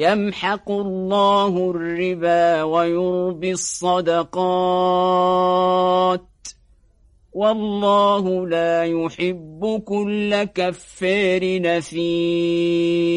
يمحق الله الربا ويربي الصدقات. والله لا يحب كل كفار نثيم